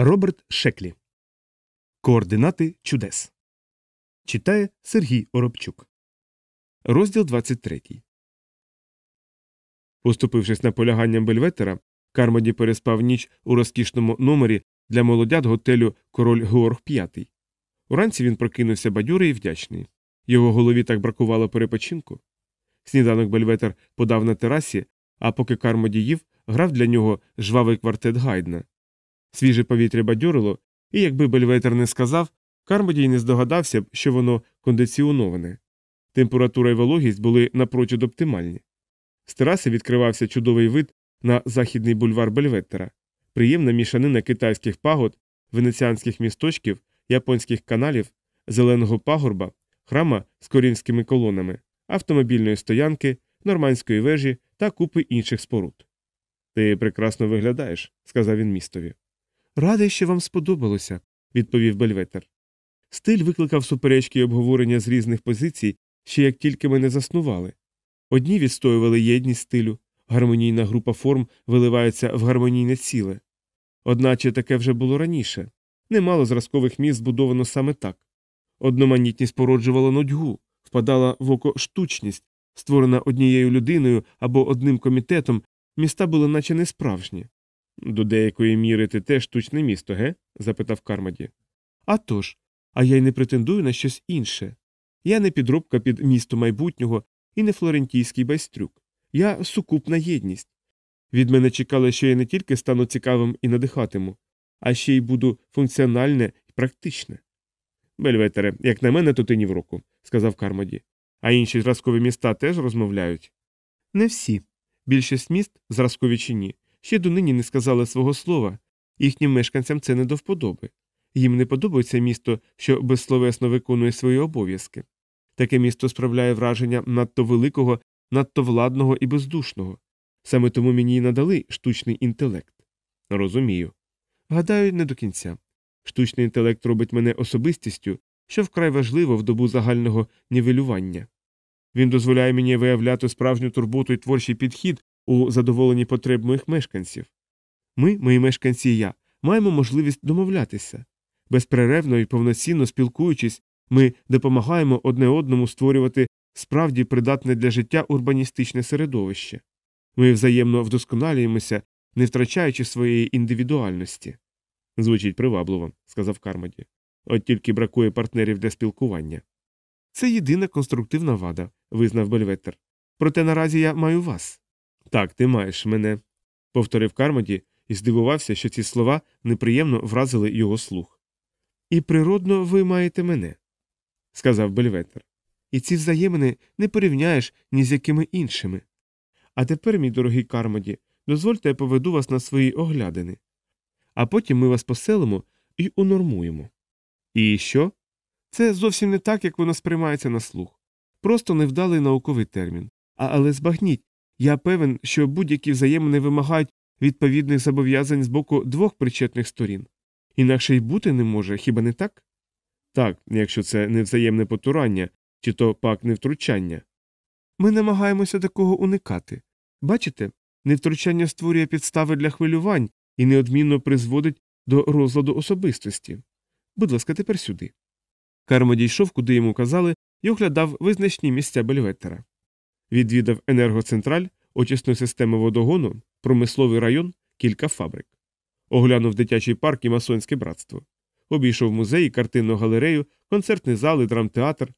Роберт Шеклі. Координати чудес. Читає Сергій Оробчук. Розділ 23. Поступившись наполяганням Бельветера, Кармоді переспав ніч у розкішному номері для молодят готелю Король Георг V. Уранці він прокинувся бадюрий і вдячний. Його голові так бракувало перепочинку. Сніданок Бельветер подав на терасі, а поки Кармоді їв, грав для нього жвавий квартет Гайдна. Свіже повітря бадьорило, і якби Бельветер не сказав, Кармодій не здогадався б, що воно кондиціоноване. Температура і вологість були напрочуд оптимальні. З тераси відкривався чудовий вид на західний бульвар Бельветтера, приємна мішанина китайських пагод, венеціанських місточків, японських каналів, зеленого пагорба, храма з корінськими колонами, автомобільної стоянки, нормандської вежі та купи інших споруд. Ти прекрасно виглядаєш, сказав він містові. Радий, що вам сподобалося, відповів Бельветер. Стиль викликав суперечки й обговорення з різних позицій, ще як тільки ми не заснували. Одні відстоювали єдність стилю, гармонійна група форм виливається в гармонійне ціле. Одначе таке вже було раніше немало зразкових міст збудовано саме так. Одноманітність породжувала нудьгу, впадала в око штучність, створена однією людиною або одним комітетом, міста були наче несправжні. До деякої міри ти теж штучне місто, ге? запитав Кармаді. «А тож, а я й не претендую на щось інше. Я не підробка під місто майбутнього і не флорентійський байстрюк. Я сукупна єдність. Від мене чекали, що я не тільки стану цікавим і надихатиму, а ще й буду функціональне і практичне. Бельветере, як на мене, то ти ні в року, сказав Кармоді. А інші зразкові міста теж розмовляють? Не всі. Більшість міст, зразкові чи ні, ще донині не сказали свого слова, їхнім мешканцям це не до вподоби. Їм не подобається місто, що безсловесно виконує свої обов'язки. Таке місто справляє враження надто великого, надто владного і бездушного. Саме тому мені й надали штучний інтелект. Розумію. Гадаю, не до кінця. Штучний інтелект робить мене особистістю, що вкрай важливо в добу загального нівелювання. Він дозволяє мені виявляти справжню турботу і творчий підхід у задоволенні потреб моїх мешканців. Ми, мої мешканці і я, маємо можливість домовлятися. Безперервно і повноцінно спілкуючись, ми допомагаємо одне одному створювати справді придатне для життя урбаністичне середовище. Ми взаємно вдосконалюємося, не втрачаючи своєї індивідуальності. Звучить привабливо, сказав Кармаді. От тільки бракує партнерів для спілкування. Це єдина конструктивна вада, визнав Бельветер. Проте наразі я маю вас. Так, ти маєш мене, повторив Кармоді і здивувався, що ці слова неприємно вразили його слух. І природно ви маєте мене, сказав Бельветер. І ці взаємини не порівняєш ні з якими іншими. А тепер, мій дорогий Кармоді, дозвольте я поведу вас на свої оглядини. А потім ми вас поселимо і унормуємо. І що? Це зовсім не так, як воно сприймається на слух. Просто невдалий науковий термін. А, але збагніть, я певен, що будь-які взаємини вимагають відповідних зобов'язань з боку двох причетних сторін. Інакше й бути не може, хіба не так? Так, якщо це не взаємне потурання, чи то пак не втручання. Ми намагаємося такого уникати. Бачите, невтручання створює підстави для хвилювань і неодмінно призводить до розладу особистості. Будь ласка, тепер сюди. Кармо дійшов, куди йому казали, і оглядав визначні місця Бельветтера. Відвідав енергоцентраль, очисну систему водогону, промисловий район, кілька фабрик. Оглянув дитячий парк і масонське братство. Обійшов музей, картинну галерею, концертний зал і драмтеатр,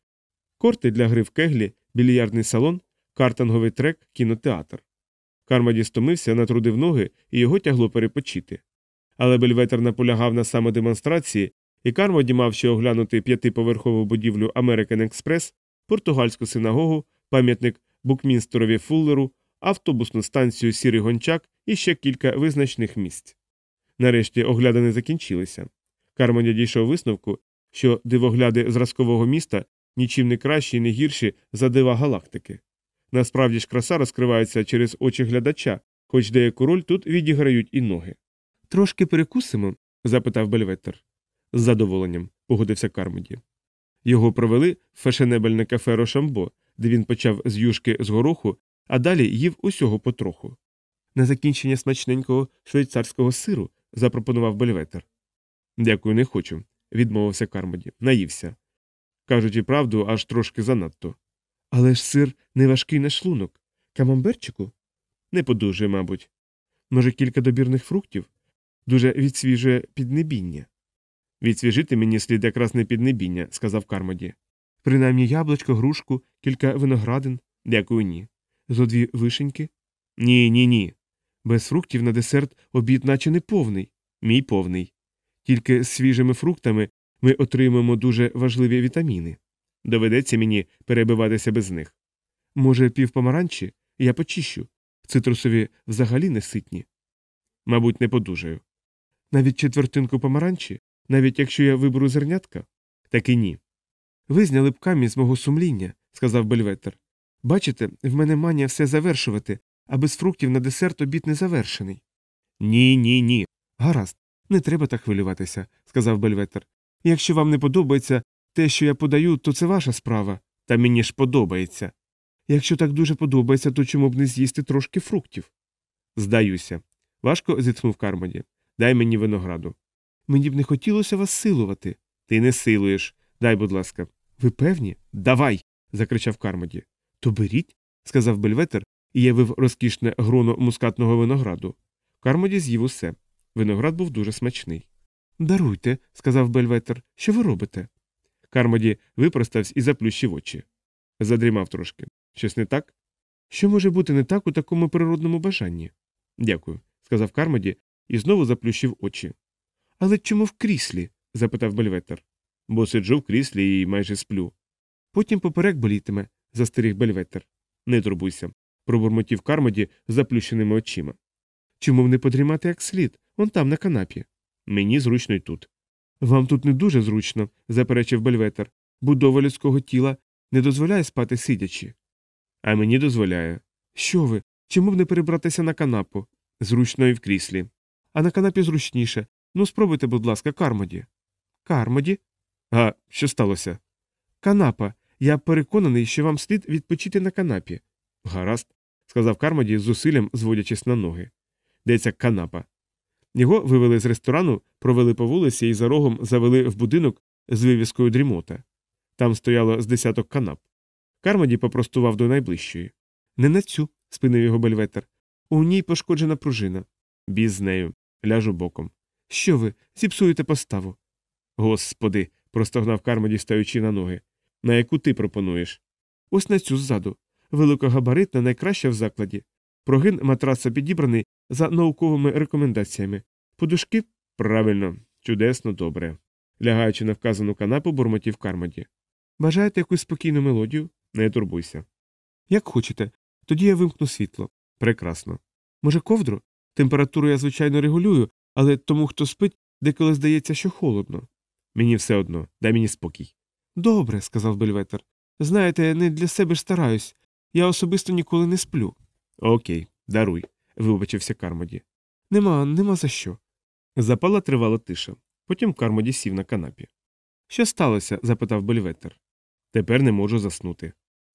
корти для гри в кеглі, більярдний салон, картинговий трек, кінотеатр. Кармаді стомився, натрудив ноги і його тягло перепочити. Але Бельветер наполягав на самодемонстрації, і Кармоді мав ще оглянути п'ятиповерхову будівлю American Express, португальську синагогу, пам'ятник Букмінстерові Фуллеру, автобусну станцію Сірий Гончак і ще кілька визначних місць. Нарешті оглядини закінчилися. Кармоді дійшов висновку, що дивогляди зразкового міста нічим не кращі і не гірші за дива галактики. Насправді ж краса розкривається через очі глядача, хоч деяку роль тут відіграють і ноги. Трошки перекусимо? запитав Бельветтер. З задоволенням, погодився Кармоді. Його провели в фешенебельне кафе Рошамбо, де він почав з юшки з гороху, а далі їв усього потроху. На закінчення смачненького швейцарського сиру, запропонував Бельветер. Дякую, не хочу, відмовився Кармоді. Наївся. Кажучи правду, аж трошки занадто. Але ж сир не важкий на шлунок. Камамберчику? Не подужує, мабуть. Може, кілька добірних фруктів? Дуже відсвіжує піднебіння. Відсвіжити мені слід якраз не піднебіння, сказав Кармоді. Принаймні яблучко, грушку, кілька виноградин. Дякую, ні. Зо дві вишеньки? Ні, ні, ні. Без фруктів на десерт обід наче не повний. Мій повний. Тільки з свіжими фруктами ми отримаємо дуже важливі вітаміни. Доведеться мені перебиватися без них. Може, пів помаранчі? Я почищу. Цитрусові взагалі не ситні. Мабуть, не подужаю. Навіть четвертинку помаранчі, навіть якщо я виберу зернятка? Так і ні. Ви зняли б камінь з мого сумління, сказав Бельветер. Бачите, в мене манія все завершувати, а без фруктів на десерт обід не завершений. Ні, ні, ні. Гаразд, не треба так хвилюватися, сказав Бельветер. Якщо вам не подобається те, що я подаю, то це ваша справа. Та мені ж подобається. Якщо так дуже подобається, то чому б не з'їсти трошки фруктів? Здаюся. Важко зітхнув Кармоді. Дай мені винограду. Мені б не хотілося вас силувати. Ти не силуєш. Дай, будь ласка. Ви певні? Давай. закричав Кармоді. То беріть, сказав Бельветер і явив розкішне гроно мускатного винограду. Кармоді з'їв усе. Виноград був дуже смачний. Даруйте, сказав Бельветер. Що ви робите? Кармоді випростався і заплющив очі. Задрімав трошки. Щось не так? Що може бути не так у такому природному бажанні? Дякую, сказав Кармоді і знову заплющив очі. Але чому в кріслі? запитав Бельветер. Бо сиджу в кріслі і майже сплю. Потім поперек болітиме, застеріг Бельветер. Не турбуйся, пробурмотів Кармоді заплющеними очима. Чому б не подрімати як слід, он там на канапі? Мені зручно й тут. Вам тут не дуже зручно, заперечив Бельветер. Будова людського тіла не дозволяє спати сидячи. А мені дозволяє. Що ви? Чому б не перебратися на канапу? Зручно і в кріслі. А на канапі зручніше. Ну, спробуйте, будь ласка, Кармоді. Кармоді? А що сталося? Канапа. Я переконаний, що вам слід відпочити на канапі. Гаразд, сказав Кармоді з зусиллям, зводячись на ноги. Де ця канапа? Його вивели з ресторану, провели по вулиці і за рогом завели в будинок з вивіскою дрімота. Там стояло з десяток канап. Кармоді попростував до найближчої. Не на цю, спинив його бельветер. У ній пошкоджена пружина. Біз нею. Ляжу боком. Що ви? Зіпсуєте поставу. Господи. Простогнав Кармоді, стаючи на ноги. На яку ти пропонуєш? Ось на цю ззаду. Великогабаритна, найкраща в закладі. Прогин матраса підібраний за науковими рекомендаціями. Подушки правильно, чудесно, добре. Лягаючи на вказану канапу, бурмотів Кармоді. Бажаєте якусь спокійну мелодію? Не турбуйся. Як хочете, тоді я вимкну світло. Прекрасно. Може, ковдру? Температуру я, звичайно, регулюю, але тому, хто спить, деколи здається, що холодно. Мені все одно, дай мені спокій. Добре, сказав Бельветер. Знаєте, не для себе ж стараюсь. Я особисто ніколи не сплю. Окей, даруй, вибачився Кармоді. Нема, нема за що. Запала тривала тиша. Потім Кармоді сів на канапі. Що сталося? запитав Бельветер. Тепер не можу заснути.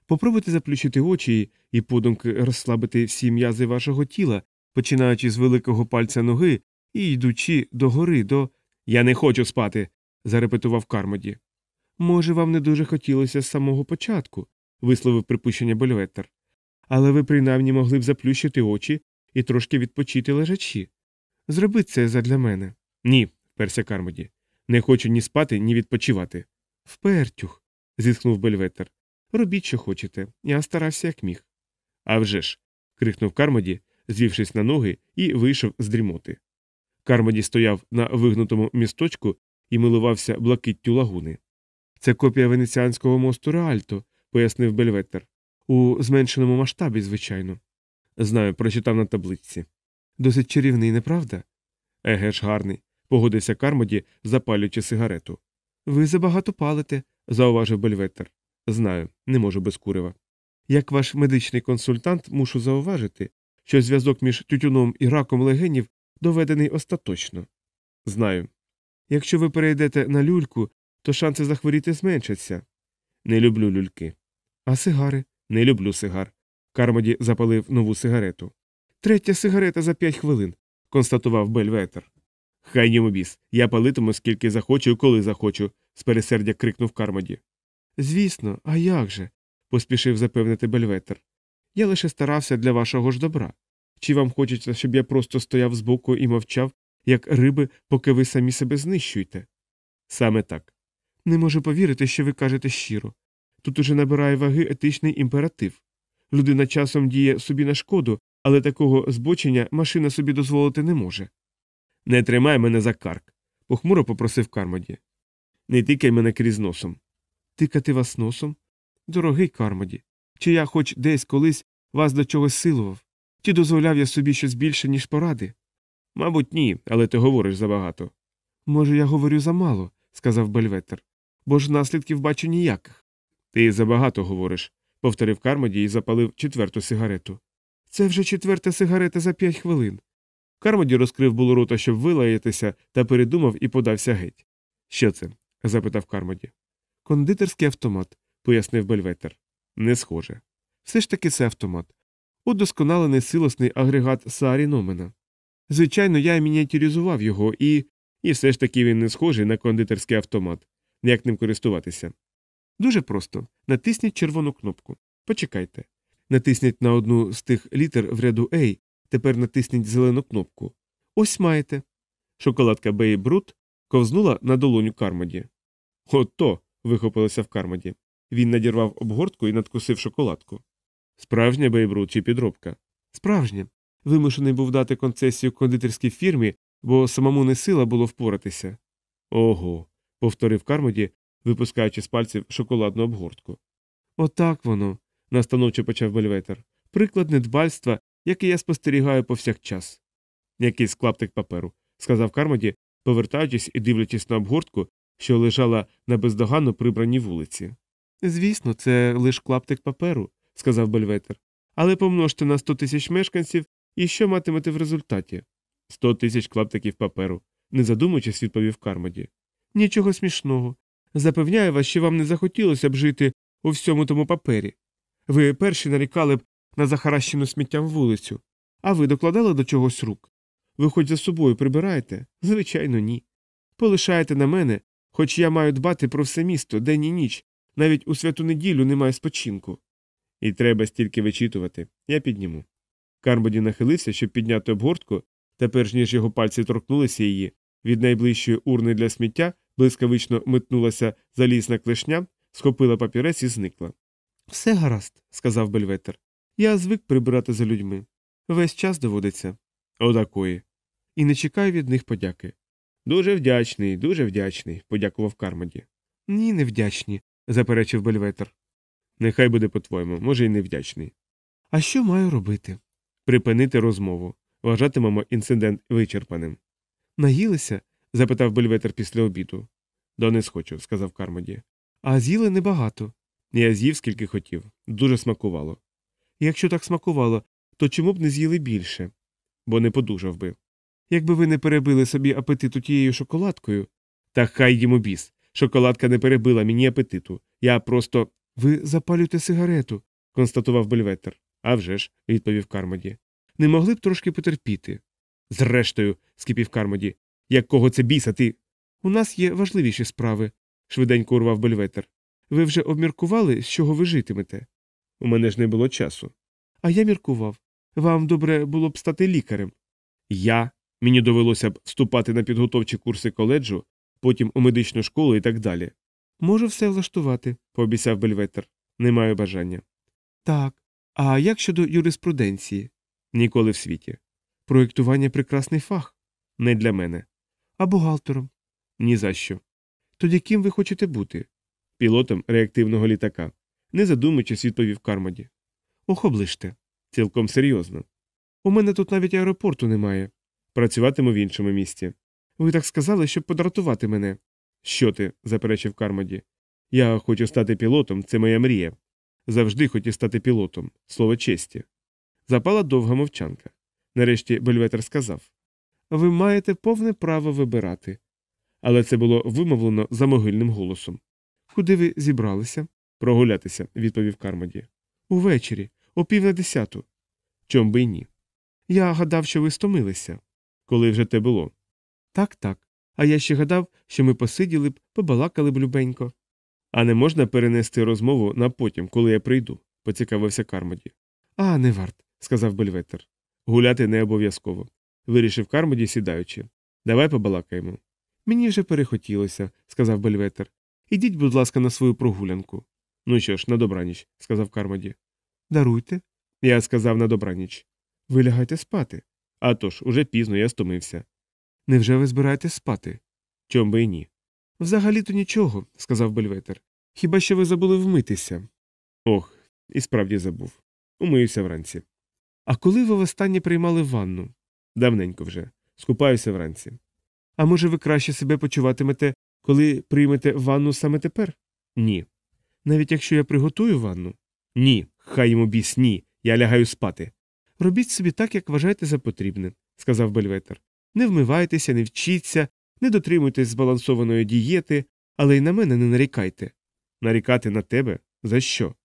Попробуйте заплющити очі і подумки розслабити всі м'язи вашого тіла, починаючи з великого пальця ноги і йдучи до гори, до. Я не хочу спати. Зарепетував Кармоді. Може, вам не дуже хотілося з самого початку, висловив припущення Бельветер. Але ви принаймні могли б заплющити очі і трошки відпочити лежачі. Зробіть це задля мене. Ні, вперся Кармоді. Не хочу ні спати, ні відпочивати. Впертюх. зітхнув Бельветер. Робіть, що хочете. Я старався, як міг. «А вже ж!» – крикнув Кармоді, звівшись на ноги, і вийшов з дрімоти. Кармоді стояв на вигнутому місточку і милувався блакиттю лагуни. Це копія венеціанського мосту Реальто, пояснив Бельветер. У зменшеному масштабі, звичайно. Знаю, прочитав на таблиці. Досить чарівний, неправда? Еге ж, гарний, погодився Кармоді, запалюючи сигарету. Ви забагато палите, зауважив Бельветер. Знаю, не можу без курева. Як ваш медичний консультант мушу зауважити, що зв'язок між тютюном і раком легенів доведений остаточно. Знаю. Якщо ви перейдете на люльку, то шанси захворіти зменшаться. Не люблю люльки. А сигари? Не люблю сигар. Кармоді запалив нову сигарету. Третя сигарета за п'ять хвилин, констатував Бельветер. Хай йому біс. Я палитиму скільки захочу і коли захочу, з пересердя крикнув Кармоді. Звісно, а як же? поспішив запевнити Бельветер. Я лише старався для вашого ж добра. Чи вам хочеться, щоб я просто стояв збоку і мовчав, як риби, поки ви самі себе знищуєте? Саме так. Не можу повірити, що ви кажете щиро. Тут уже набирає ваги етичний імператив. Людина часом діє собі на шкоду, але такого збочення машина собі дозволити не може. Не тримай мене за карк, похмуро попросив Кармоді. Не тикай мене крізь носом. Тикати вас носом? Дорогий Кармоді, чи я хоч десь колись вас до чогось силував, чи дозволяв я собі щось більше, ніж поради? Мабуть, ні, але ти говориш забагато. Може, я говорю замало, сказав Бельветер, бо ж наслідків бачу ніяких. Ти забагато говориш, повторив Кармоді і запалив четверту сигарету. Це вже четверта сигарета за п'ять хвилин. Кармоді розкрив було рота, щоб вилаятися, та передумав і подався геть. Що це? запитав Кармоді. Кондитерський автомат, пояснив Бельветер. Не схоже. Все ж таки це автомат. Удосконалений силосний агрегат Саарі Номена. Звичайно, я мініатюризував його і. І все ж таки він не схожий на кондитерський автомат. Як ним користуватися? Дуже просто. Натисніть червону кнопку. Почекайте. Натисніть на одну з тих літер в ряду A, тепер натисніть зелену кнопку. Ось маєте. Шоколадка Бей Брут ковзнула на долоню Кармоді. Ото. вихопилося в Кармоді. Він надірвав обгортку і надкусив шоколадку. Справжня Бейбрут чи підробка? Справжня. Вимушений був дати концесію кондитерській фірмі, бо самому не сила було впоратися. Ого. повторив Кармоді, випускаючи з пальців шоколадну обгортку. Отак воно, настановчо почав Бельветер. Приклад недбальства, який я спостерігаю повсякчас. Якийсь клаптик паперу, сказав Кармоді, повертаючись і дивлячись на обгортку, що лежала на бездоганно прибраній вулиці. Звісно, це лише клаптик паперу, сказав Бельветер. Але помножте на сто тисяч мешканців і що матимете в результаті? Сто тисяч клаптиків паперу, не задумуючись, відповів Кармоді. Нічого смішного. Запевняю вас, що вам не захотілося б жити у всьому тому папері. Ви перші нарікали б на захаращену сміттям вулицю, а ви докладали до чогось рук. Ви хоч за собою прибираєте? Звичайно, ні. Полишаєте на мене, хоч я маю дбати про все місто день і ніч, навіть у святу неділю немає спочинку. І треба стільки вичитувати. Я підніму. Кармоді нахилився, щоб підняти обгортку, та перш ніж його пальці торкнулися її, від найближчої урни для сміття блискавично метнулася залізна клешня, схопила папірець і зникла. Все гаразд, сказав Бельветер. Я звик прибирати за людьми. Весь час доводиться. Отакої. І не чекаю від них подяки. Дуже вдячний, дуже вдячний, подякував Кармоді. Ні, не вдячні, заперечив Бельветер. Нехай буде по-твоєму, може, й невдячний. А що маю робити? Припинити розмову. Вважатимемо інцидент вичерпаним. Наїлися? запитав Бельветер після обіду. До не схочу, сказав Кармоді. А з'їли небагато. Я з'їв скільки хотів. Дуже смакувало. Якщо так смакувало, то чому б не з'їли більше? Бо не подужав би. Якби ви не перебили собі апетиту тією шоколадкою. Та хай йому біс. Шоколадка не перебила мені апетиту. Я просто. Ви запалюєте сигарету, констатував Бельветер. «А вже ж», – відповів Кармоді. Не могли б трошки потерпіти. Зрештою, скипів Кармоді. Як кого це біса, ти. У нас є важливіші справи, швиденько урвав Бельветер. Ви вже обміркували, з чого ви житимете? У мене ж не було часу. А я міркував. Вам добре було б стати лікарем. Я. Мені довелося б вступати на підготовчі курси коледжу, потім у медичну школу і так далі. Можу все влаштувати, пообіцяв Бельветер. Не маю бажання. Так. А як щодо юриспруденції? Ніколи в світі. Проєктування прекрасний фах. Не для мене. А бухгалтером? Ні за що. Тоді ким ви хочете бути? Пілотом реактивного літака. Не задумуючись, відповів Кармоді. Ох, оближте. Цілком серйозно. У мене тут навіть аеропорту немає. Працюватиму в іншому місті. Ви так сказали, щоб подратувати мене. Що ти? заперечив Кармоді. Я хочу стати пілотом, це моя мрія. Завжди хотів стати пілотом, слово честі. Запала довга мовчанка. Нарешті Бельветер сказав Ви маєте повне право вибирати. Але це було вимовлено за могильним голосом. Куди ви зібралися? Прогулятися, відповів Кармоді. Увечері, о пів на десяту. Чом би й ні. Я гадав, що ви стомилися. Коли вже те було? Так, так. А я ще гадав, що ми посиділи б, побалакали б любенько. А не можна перенести розмову на потім, коли я прийду, поцікавився Кармоді. А, не варт, сказав Бельветер. Гуляти не обов'язково. Вирішив Кармоді, сідаючи. Давай побалакаємо. Мені вже перехотілося, сказав Бельветер. Ідіть, будь ласка, на свою прогулянку. Ну що ж, на добраніч, сказав Кармоді. Даруйте. Я сказав на добраніч. Ви лягайте спати. А тож, уже пізно, я стомився. Невже ви збираєтесь спати? Чом би і ні. Взагалі то нічого, сказав Бельветер. Хіба що ви забули вмитися? Ох, і справді забув. Умиюся вранці. А коли ви востаннє приймали ванну? Давненько вже. Скупаюся вранці. А може, ви краще себе почуватимете, коли приймете ванну саме тепер? Ні. Навіть якщо я приготую ванну? Ні. Хай йому біс, ні. Я лягаю спати. Робіть собі так, як вважаєте за потрібне, сказав Бельветер. Не вмивайтеся, не вчіться, не дотримуйтесь збалансованої дієти, але й на мене не нарікайте. Нарікати на тебе? За що?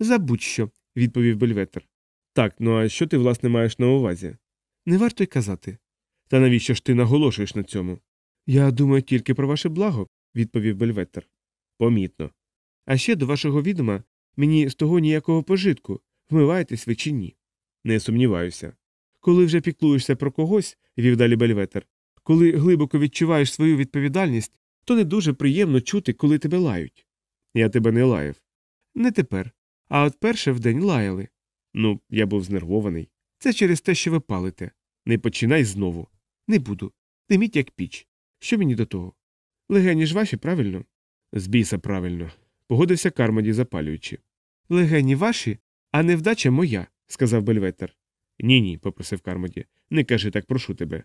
За будь-що, відповів Бельветер. Так, ну а що ти, власне, маєш на увазі? Не варто й казати. Та навіщо ж ти наголошуєш на цьому? Я думаю тільки про ваше благо, відповів Бельветер. Помітно. А ще до вашого відома мені з того ніякого пожитку, вмиваєтесь ви чи ні. Не сумніваюся. Коли вже піклуєшся про когось, вів далі Бельветер, коли глибоко відчуваєш свою відповідальність, то не дуже приємно чути, коли тебе лають. Я тебе не лаяв. Не тепер. А от перше вдень лаяли. Ну, я був знервований. Це через те, що ви палите. Не починай знову. Не буду. Диміть, як піч. Що мені до того? Легені ж ваші, правильно? З біса правильно. Погодився Кармоді, запалюючи. Легені ваші, а невдача моя, сказав Бельветер. Ні, ні, попросив Кармоді. Не кажи так, прошу тебе.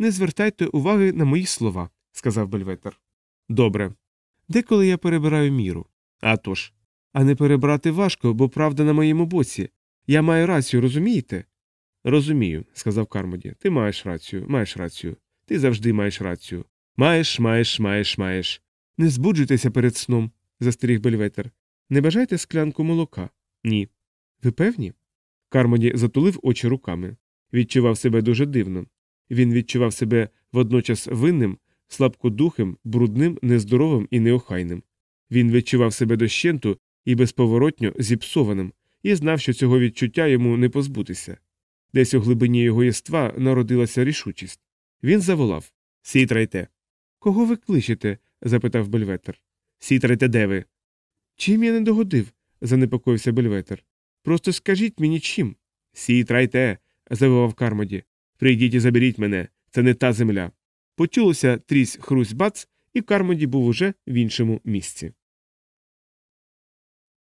Не звертайте уваги на мої слова, сказав Бельветер. Добре. Деколи я перебираю міру. А тож. А не перебрати важко, бо правда на моєму боці. Я маю рацію, розумієте? Розумію, сказав Кармоді. Ти маєш рацію, маєш рацію. Ти завжди маєш рацію. Маєш, маєш, маєш, маєш. Не збуджуйтеся перед сном, застеріг Бельветер. Не бажайте склянку молока? Ні. Ви певні? Кармоді затулив очі руками. Відчував себе дуже дивно. Він відчував себе водночас винним, слабкодухим, брудним, нездоровим і неохайним. Він відчував себе дощенту і безповоротньо зіпсованим, і знав, що цього відчуття йому не позбутися. Десь у глибині його єства народилася рішучість. Він заволав Сітрайте. Кого ви кличете? запитав Бельветер. Сітрайте, де ви? Чим я не догодив? занепокоївся Бельветер. Просто скажіть мені чим. Сітрайте, завивав Кармоді. Прийдіть і заберіть мене. Це не та земля. Почулося трісь хрусь бац, і Кармоді був уже в іншому місці.